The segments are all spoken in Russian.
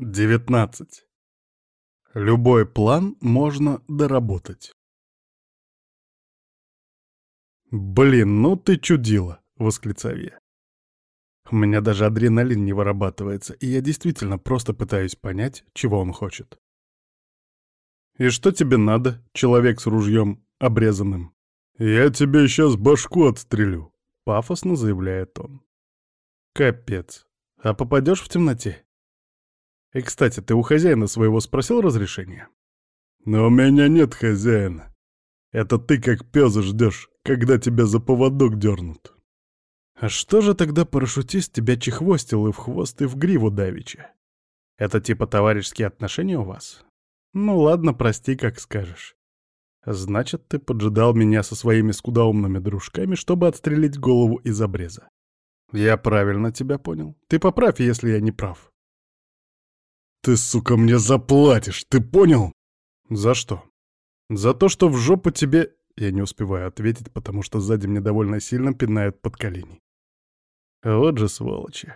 19. Любой план можно доработать. «Блин, ну ты чудила!» — восклицаю я. У меня даже адреналин не вырабатывается, и я действительно просто пытаюсь понять, чего он хочет. «И что тебе надо, человек с ружьем обрезанным?» «Я тебе сейчас башку отстрелю», — пафосно заявляет он. «Капец. А попадешь в темноте?» И, кстати, ты у хозяина своего спросил разрешения? Но у меня нет хозяина. Это ты как пес ждешь, когда тебя за поводок дернут. А что же тогда парашютист тебя чехвостил и в хвост, и в гриву давича? Это типа товарищеские отношения у вас? Ну ладно, прости, как скажешь. Значит, ты поджидал меня со своими скудоумными дружками, чтобы отстрелить голову из обреза. Я правильно тебя понял. Ты поправь, если я не прав. «Ты, сука, мне заплатишь, ты понял?» «За что?» «За то, что в жопу тебе...» Я не успеваю ответить, потому что сзади мне довольно сильно пинают под колени. Вот же сволочи.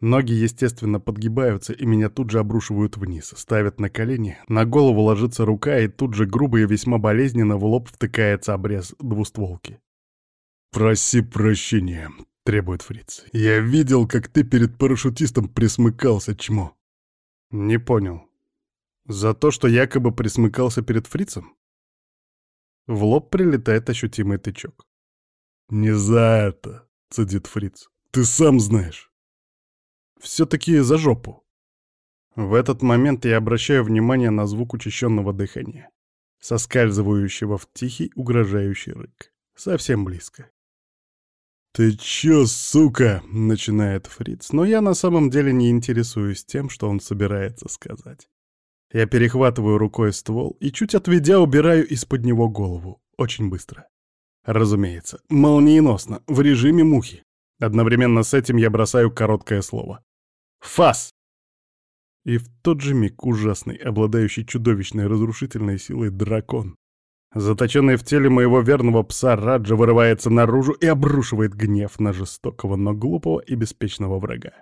Ноги, естественно, подгибаются, и меня тут же обрушивают вниз, ставят на колени, на голову ложится рука, и тут же грубо и весьма болезненно в лоб втыкается обрез двустволки. «Проси прощения», — требует фриц. «Я видел, как ты перед парашютистом присмыкался, чмо». Не понял. За то, что якобы присмыкался перед фрицем? В лоб прилетает ощутимый тычок. «Не за это», — цедит фриц. «Ты сам знаешь». «Все-таки за жопу». В этот момент я обращаю внимание на звук учащенного дыхания, соскальзывающего в тихий, угрожающий рык. Совсем близко. «Ты чё, сука?» — начинает Фриц, но я на самом деле не интересуюсь тем, что он собирается сказать. Я перехватываю рукой ствол и, чуть отведя, убираю из-под него голову. Очень быстро. Разумеется, молниеносно, в режиме мухи. Одновременно с этим я бросаю короткое слово. «Фас!» И в тот же миг ужасный, обладающий чудовищной разрушительной силой дракон Заточенный в теле моего верного пса Раджа вырывается наружу и обрушивает гнев на жестокого, но глупого и беспечного врага.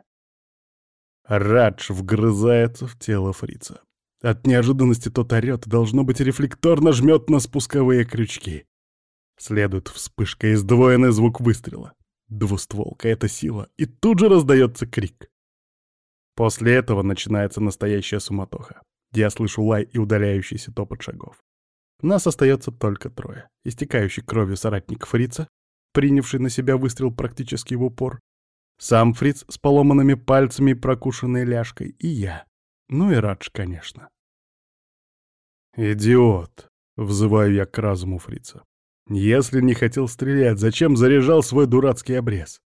Радж вгрызается в тело фрица. От неожиданности тот орёт, должно быть, рефлекторно жмет на спусковые крючки. Следует вспышка и сдвоенный звук выстрела. Двустволка — это сила, и тут же раздается крик. После этого начинается настоящая суматоха. Я слышу лай и удаляющийся топот шагов. Нас остается только трое. Истекающий кровью соратник Фрица, принявший на себя выстрел практически в упор, сам Фриц с поломанными пальцами и прокушенной ляжкой, и я. Ну и Радж, конечно. «Идиот!» — взываю я к разуму Фрица. «Если не хотел стрелять, зачем заряжал свой дурацкий обрез?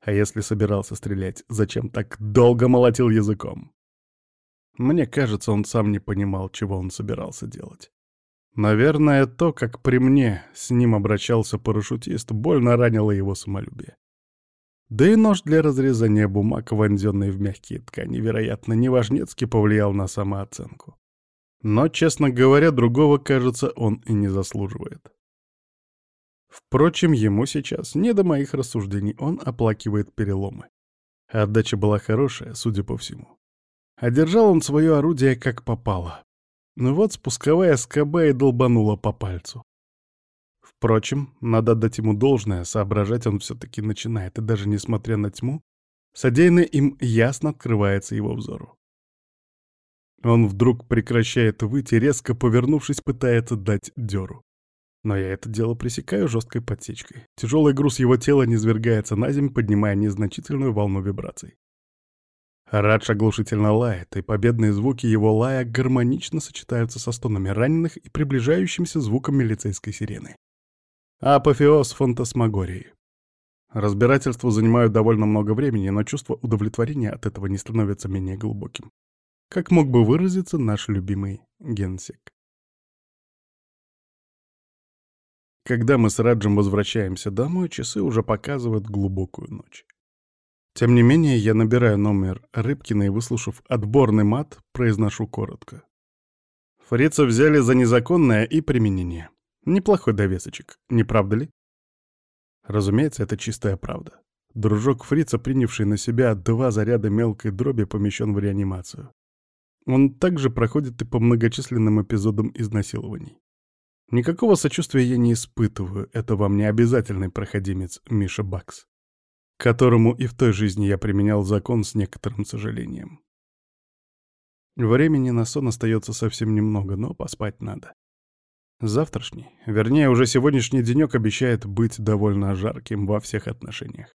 А если собирался стрелять, зачем так долго молотил языком?» Мне кажется, он сам не понимал, чего он собирался делать. Наверное, то, как при мне с ним обращался парашютист, больно ранило его самолюбие. Да и нож для разрезания бумаг, вонзенный в мягкие ткани, вероятно, неважнецки повлиял на самооценку. Но, честно говоря, другого, кажется, он и не заслуживает. Впрочем, ему сейчас не до моих рассуждений, он оплакивает переломы. Отдача была хорошая, судя по всему. Одержал он свое орудие как попало. Ну вот спусковая скоба и долбанула по пальцу. Впрочем, надо отдать ему должное, соображать он все-таки начинает, и даже несмотря на тьму, содеянное им ясно открывается его взору. Он вдруг прекращает выйти, резко повернувшись, пытается дать дёру. Но я это дело пресекаю жесткой подсечкой. Тяжелый груз его тела низвергается на землю, поднимая незначительную волну вибраций. Радж оглушительно лает, и победные звуки его лая гармонично сочетаются со стонами раненых и приближающимся звуком милицейской сирены. Апофеоз фантасмагории. Разбирательства занимают довольно много времени, но чувство удовлетворения от этого не становится менее глубоким. Как мог бы выразиться наш любимый генсек. Когда мы с Раджем возвращаемся домой, часы уже показывают глубокую ночь. Тем не менее, я набираю номер Рыбкина и, выслушав отборный мат, произношу коротко. Фрица взяли за незаконное и применение. Неплохой довесочек, не правда ли? Разумеется, это чистая правда. Дружок Фрица, принявший на себя два заряда мелкой дроби, помещен в реанимацию. Он также проходит и по многочисленным эпизодам изнасилований. Никакого сочувствия я не испытываю, это вам не обязательный проходимец Миша Бакс, которому и в той жизни я применял закон с некоторым сожалением. Времени на сон остается совсем немного, но поспать надо. Завтрашний, вернее, уже сегодняшний денек обещает быть довольно жарким во всех отношениях.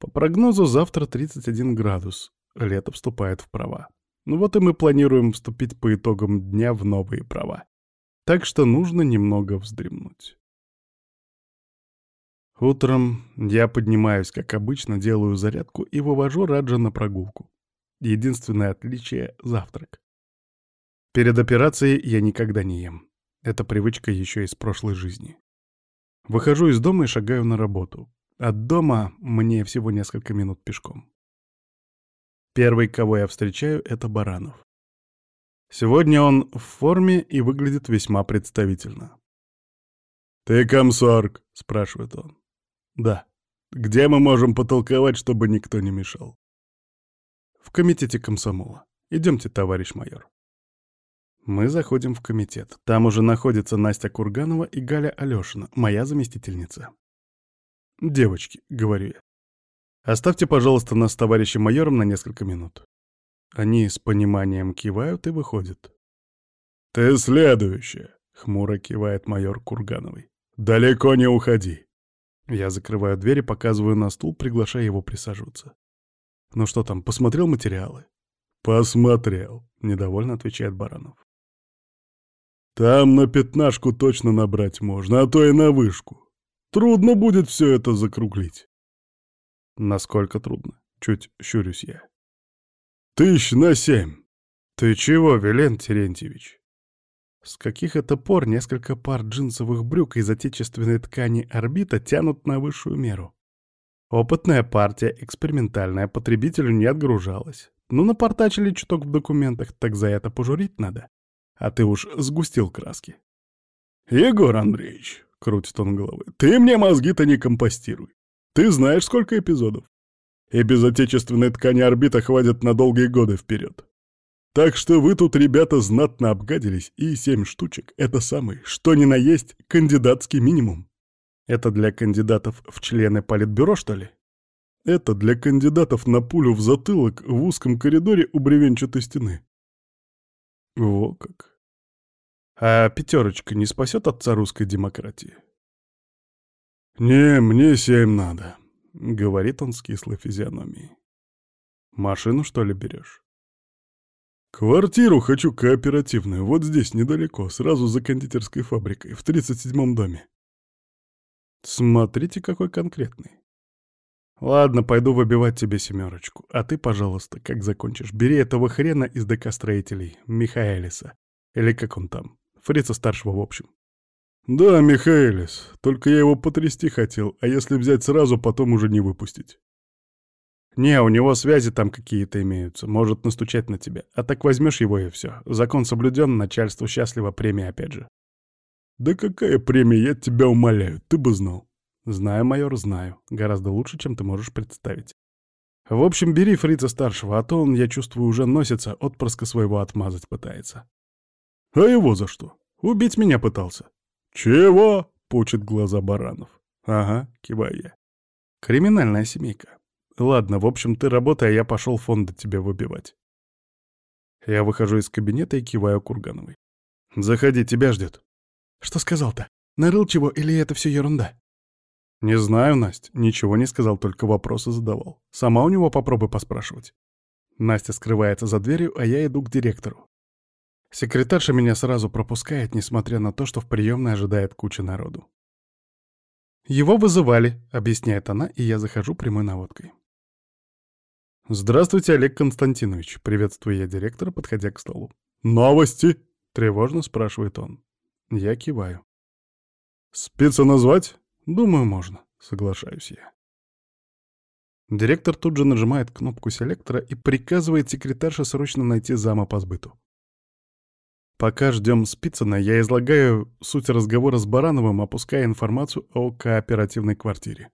По прогнозу завтра 31 градус, лето вступает в права. Ну вот и мы планируем вступить по итогам дня в новые права так что нужно немного вздремнуть. Утром я поднимаюсь, как обычно, делаю зарядку и вывожу Раджа на прогулку. Единственное отличие — завтрак. Перед операцией я никогда не ем. Это привычка еще из прошлой жизни. Выхожу из дома и шагаю на работу. От дома мне всего несколько минут пешком. Первый, кого я встречаю, — это Баранов. Сегодня он в форме и выглядит весьма представительно. «Ты комсорг?» — спрашивает он. «Да. Где мы можем потолковать, чтобы никто не мешал?» «В комитете комсомола. Идемте, товарищ майор». Мы заходим в комитет. Там уже находятся Настя Курганова и Галя Алешина, моя заместительница. «Девочки», — говорю я, — «оставьте, пожалуйста, нас с товарищем майором на несколько минут». Они с пониманием кивают и выходят. «Ты следующая», — хмуро кивает майор Кургановый. «Далеко не уходи». Я закрываю дверь и показываю на стул, приглашая его присаживаться. «Ну что там, посмотрел материалы?» «Посмотрел», — недовольно отвечает Баранов. «Там на пятнашку точно набрать можно, а то и на вышку. Трудно будет все это закруглить». «Насколько трудно?» — чуть щурюсь я. Тысяч на семь. Ты чего, Вилен Терентьевич? С каких это пор несколько пар джинсовых брюк из отечественной ткани орбита тянут на высшую меру? Опытная партия, экспериментальная, потребителю не отгружалась. Ну, напортачили чуток в документах, так за это пожурить надо. А ты уж сгустил краски. «Егор Андреевич», — крутит он головой, — «ты мне мозги-то не компостируй. Ты знаешь, сколько эпизодов? и без отечественной ткани орбита хватит на долгие годы вперед. Так что вы тут, ребята, знатно обгадились, и семь штучек — это самый, что ни на есть, кандидатский минимум. Это для кандидатов в члены политбюро, что ли? Это для кандидатов на пулю в затылок в узком коридоре у бревенчатой стены. Во как. А пятерочка не спасет отца русской демократии? Не, мне семь надо. — говорит он с кислой физиономией. «Машину, что ли, берешь?» «Квартиру хочу кооперативную, вот здесь, недалеко, сразу за кондитерской фабрикой, в 37-м доме». «Смотрите, какой конкретный. Ладно, пойду выбивать тебе семерочку, а ты, пожалуйста, как закончишь, бери этого хрена из ДК-строителей, Михаэлиса, или как он там, фрица старшего в общем. «Да, Михаэлис, только я его потрясти хотел, а если взять сразу, потом уже не выпустить». «Не, у него связи там какие-то имеются, может настучать на тебя. А так возьмешь его и все. Закон соблюден, начальство счастливо, премия опять же». «Да какая премия, я тебя умоляю, ты бы знал». «Знаю, майор, знаю. Гораздо лучше, чем ты можешь представить. В общем, бери фрица старшего, а то он, я чувствую, уже носится, отпрыска своего отмазать пытается». «А его за что? Убить меня пытался». «Чего?» — пучит глаза Баранов. «Ага», — киваю я. «Криминальная семейка. Ладно, в общем, ты работай, а я пошел фонды тебе выбивать». Я выхожу из кабинета и киваю Кургановой. «Заходи, тебя ждет». «Что сказал-то? Нарыл чего или это все ерунда?» «Не знаю, Настя. Ничего не сказал, только вопросы задавал. Сама у него попробуй поспрашивать». Настя скрывается за дверью, а я иду к директору. Секретарша меня сразу пропускает, несмотря на то, что в приемной ожидает куча народу. «Его вызывали», — объясняет она, и я захожу прямой наводкой. «Здравствуйте, Олег Константинович», — приветствую я директора, подходя к столу. «Новости?» — тревожно спрашивает он. Я киваю. «Спица назвать?» «Думаю, можно», — соглашаюсь я. Директор тут же нажимает кнопку селектора и приказывает секретарше срочно найти зама по сбыту. Пока ждем Спицына, я излагаю суть разговора с Барановым, опуская информацию о кооперативной квартире.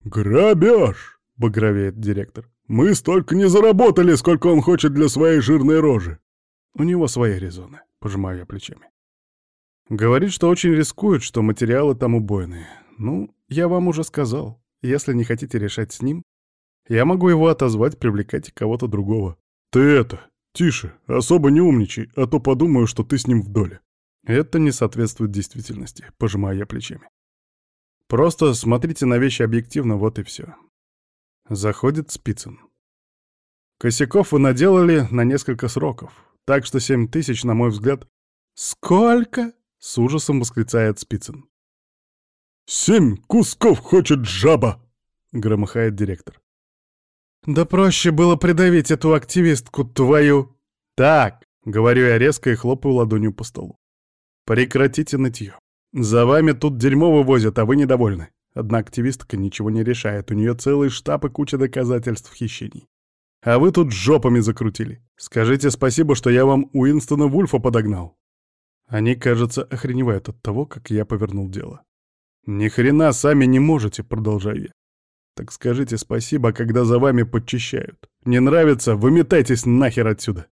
«Грабеж!» — багровеет директор. «Мы столько не заработали, сколько он хочет для своей жирной рожи!» У него свои резоны, пожимаю я плечами. Говорит, что очень рискует, что материалы там убойные. Ну, я вам уже сказал, если не хотите решать с ним, я могу его отозвать, привлекайте кого-то другого. Ты это, тише, особо не умничай, а то подумаю, что ты с ним в доле. Это не соответствует действительности, пожимаю я плечами. Просто смотрите на вещи объективно, вот и все. Заходит Спицын. Косяков вы наделали на несколько сроков, так что семь тысяч, на мой взгляд... Сколько? С ужасом восклицает Спицын. «Семь кусков хочет жаба!» — громыхает директор. «Да проще было придавить эту активистку твою!» «Так!» — говорю я резко и хлопаю ладонью по столу. «Прекратите нытье. За вами тут дерьмо вывозят, а вы недовольны. Одна активистка ничего не решает, у нее целый штаб и куча доказательств хищений. А вы тут жопами закрутили. Скажите спасибо, что я вам Уинстона Вульфа подогнал. Они, кажется, охреневают от того, как я повернул дело. Ни хрена сами не можете, продолжаю я. Так скажите спасибо, когда за вами подчищают. Не нравится, выметайтесь нахер отсюда.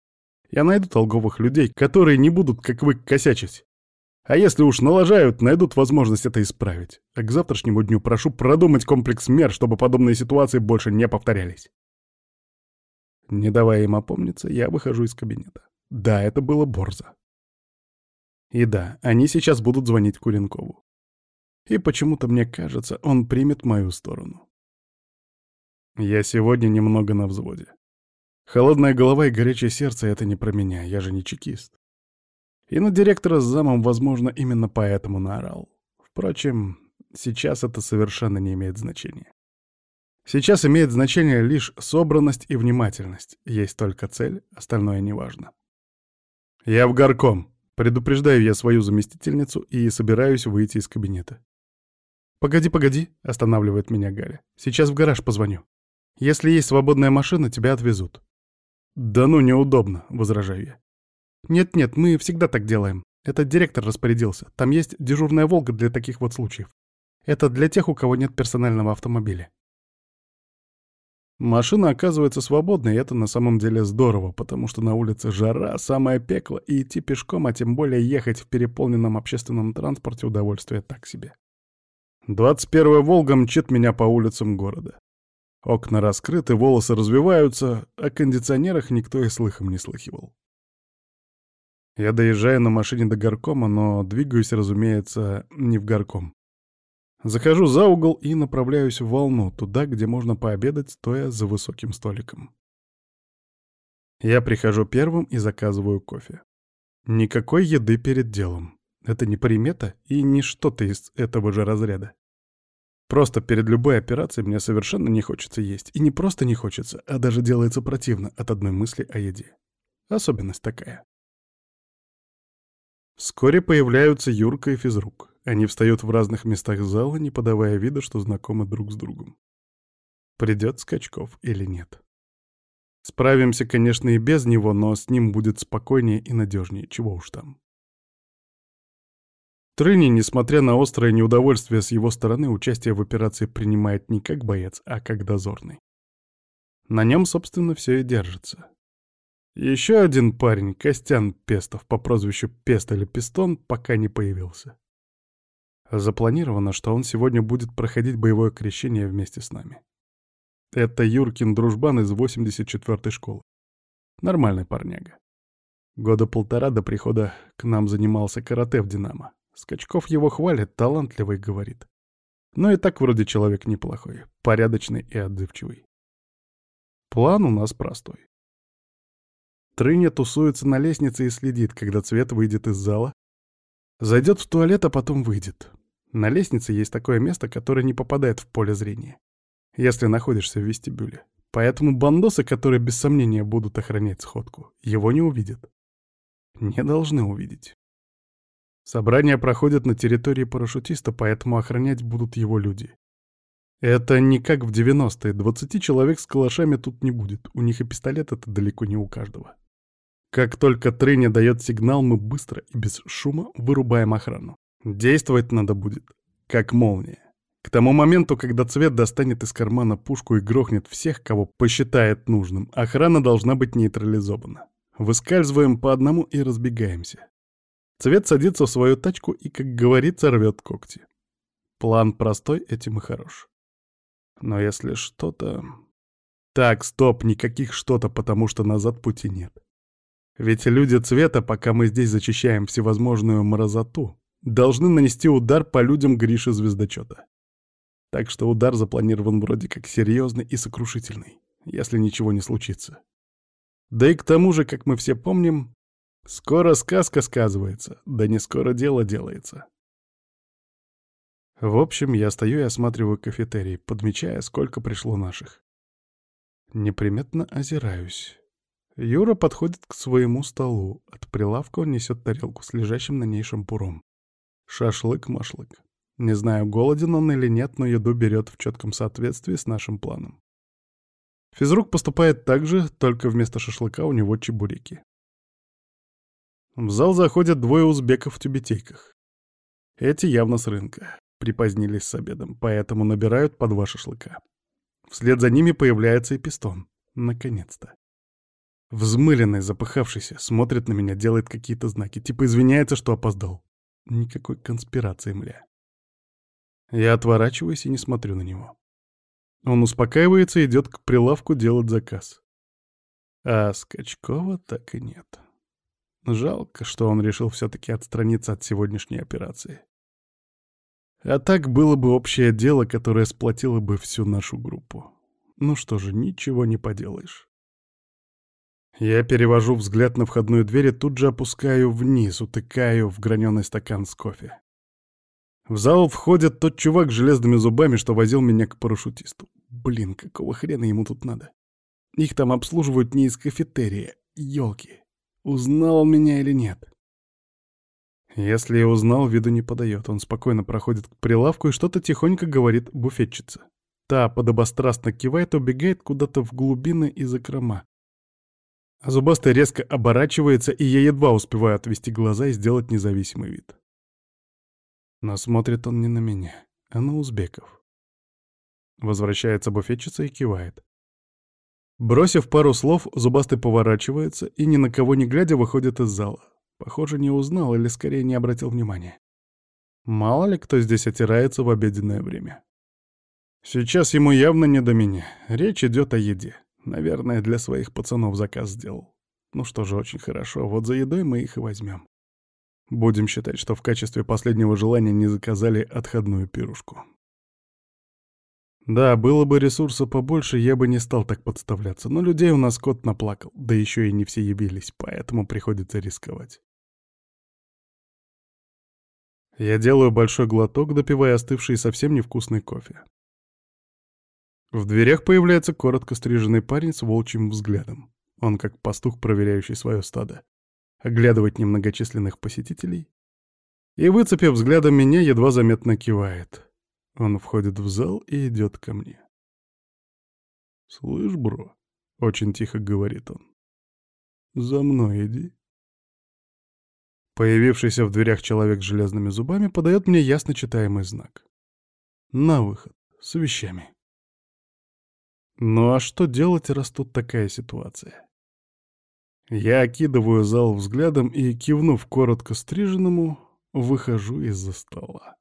Я найду толковых людей, которые не будут, как вы, косячить. А если уж налажают, найдут возможность это исправить. А к завтрашнему дню прошу продумать комплекс мер, чтобы подобные ситуации больше не повторялись. Не давая им опомниться, я выхожу из кабинета. Да, это было борзо. И да, они сейчас будут звонить Куренкову. И почему-то мне кажется, он примет мою сторону. Я сегодня немного на взводе. Холодная голова и горячее сердце — это не про меня, я же не чекист. И на директора с замом, возможно, именно поэтому наорал. Впрочем, сейчас это совершенно не имеет значения. Сейчас имеет значение лишь собранность и внимательность. Есть только цель, остальное неважно. «Я в горком», — предупреждаю я свою заместительницу и собираюсь выйти из кабинета. «Погоди, погоди», — останавливает меня Галя. «Сейчас в гараж позвоню. Если есть свободная машина, тебя отвезут». «Да ну, неудобно», — возражаю я. «Нет-нет, мы всегда так делаем. Этот директор распорядился. Там есть дежурная «Волга» для таких вот случаев. Это для тех, у кого нет персонального автомобиля». Машина оказывается свободной, и это на самом деле здорово, потому что на улице жара, самое пекло, и идти пешком, а тем более ехать в переполненном общественном транспорте удовольствие так себе. 21-я «Волга» мчит меня по улицам города. Окна раскрыты, волосы развиваются, о кондиционерах никто и слыхом не слыхивал. Я доезжаю на машине до горкома, но двигаюсь, разумеется, не в горком. Захожу за угол и направляюсь в волну, туда, где можно пообедать, стоя за высоким столиком. Я прихожу первым и заказываю кофе. Никакой еды перед делом. Это не примета и не что-то из этого же разряда. Просто перед любой операцией мне совершенно не хочется есть. И не просто не хочется, а даже делается противно от одной мысли о еде. Особенность такая. Вскоре появляются Юрка и физрук. Они встают в разных местах зала, не подавая вида, что знакомы друг с другом. Придет Скачков или нет. Справимся, конечно, и без него, но с ним будет спокойнее и надежнее, чего уж там. Трыни, несмотря на острое неудовольствие с его стороны, участие в операции принимает не как боец, а как дозорный. На нем, собственно, все и держится. Еще один парень, Костян Пестов по прозвищу Пест или Пистон, пока не появился. Запланировано, что он сегодня будет проходить боевое крещение вместе с нами. Это Юркин дружбан из 84-й школы. Нормальный парняга. Года полтора до прихода к нам занимался карате в «Динамо». Скачков его хвалит, талантливый, говорит. Но и так вроде человек неплохой, порядочный и отзывчивый. План у нас простой. Трыня тусуется на лестнице и следит, когда Цвет выйдет из зала. Зайдет в туалет, а потом выйдет. На лестнице есть такое место, которое не попадает в поле зрения, если находишься в вестибюле. Поэтому бандосы, которые без сомнения будут охранять сходку, его не увидят. Не должны увидеть. Собрания проходят на территории парашютиста, поэтому охранять будут его люди. Это не как в 90-е, 20 человек с калашами тут не будет, у них и пистолет это далеко не у каждого. Как только Трыня дает сигнал, мы быстро и без шума вырубаем охрану. Действовать надо будет, как молния. К тому моменту, когда Цвет достанет из кармана пушку и грохнет всех, кого посчитает нужным, охрана должна быть нейтрализована. Выскальзываем по одному и разбегаемся. Цвет садится в свою тачку и, как говорится, рвет когти. План простой, этим и хорош. Но если что-то... Так, стоп, никаких что-то, потому что назад пути нет. Ведь люди цвета, пока мы здесь зачищаем всевозможную мразоту, должны нанести удар по людям Гриши Звездочета. Так что удар запланирован вроде как серьезный и сокрушительный, если ничего не случится. Да и к тому же, как мы все помним, скоро сказка сказывается, да не скоро дело делается. В общем, я стою и осматриваю кафетерий, подмечая, сколько пришло наших. Неприметно озираюсь. Юра подходит к своему столу. От прилавка он несет тарелку с лежащим на ней шампуром. Шашлык-машлык. Не знаю, голоден он или нет, но еду берет в четком соответствии с нашим планом. Физрук поступает так же, только вместо шашлыка у него чебуреки. В зал заходят двое узбеков в тюбетейках. Эти явно с рынка. Припозднились с обедом, поэтому набирают по два шашлыка. Вслед за ними появляется и пистон. Наконец-то. Взмыленный, запыхавшийся, смотрит на меня, делает какие-то знаки, типа извиняется, что опоздал. Никакой конспирации, мля. Я отворачиваюсь и не смотрю на него. Он успокаивается и идет к прилавку делать заказ. А Скачкова так и нет. Жалко, что он решил все-таки отстраниться от сегодняшней операции. А так было бы общее дело, которое сплотило бы всю нашу группу. Ну что же, ничего не поделаешь. Я перевожу взгляд на входную дверь и тут же опускаю вниз, утыкаю в граненый стакан с кофе. В зал входит тот чувак с железными зубами, что возил меня к парашютисту. Блин, какого хрена ему тут надо? Их там обслуживают не из кафетерия. Ёлки. Узнал он меня или нет? Если я узнал, виду не подает. Он спокойно проходит к прилавку и что-то тихонько говорит буфетчице. Та подобострастно кивает убегает куда-то в глубины и закрома. А зубастый резко оборачивается, и я едва успеваю отвести глаза и сделать независимый вид. Но смотрит он не на меня, а на узбеков. Возвращается буфетчица и кивает. Бросив пару слов, зубастый поворачивается и, ни на кого не глядя, выходит из зала. Похоже, не узнал или скорее не обратил внимания. Мало ли кто здесь отирается в обеденное время. Сейчас ему явно не до меня. Речь идет о еде. Наверное, для своих пацанов заказ сделал. Ну что же, очень хорошо. Вот за едой мы их и возьмем. Будем считать, что в качестве последнего желания не заказали отходную пирушку. Да, было бы ресурса побольше, я бы не стал так подставляться, но людей у нас кот наплакал, да еще и не все явились, поэтому приходится рисковать. Я делаю большой глоток, допивая остывший совсем невкусный кофе. В дверях появляется коротко стриженный парень с волчьим взглядом. Он как пастух, проверяющий свое стадо. Оглядывает немногочисленных посетителей. И, выцепив взглядом меня, едва заметно кивает. Он входит в зал и идет ко мне. «Слышь, бро», — очень тихо говорит он, — «за мной иди». Появившийся в дверях человек с железными зубами подает мне ясно читаемый знак. На выход, с вещами. Ну а что делать, раз тут такая ситуация? Я окидываю зал взглядом и, кивнув коротко стриженному, выхожу из-за стола.